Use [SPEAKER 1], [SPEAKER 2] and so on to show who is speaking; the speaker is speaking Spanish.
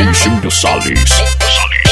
[SPEAKER 1] Raimundo Salles. Salles.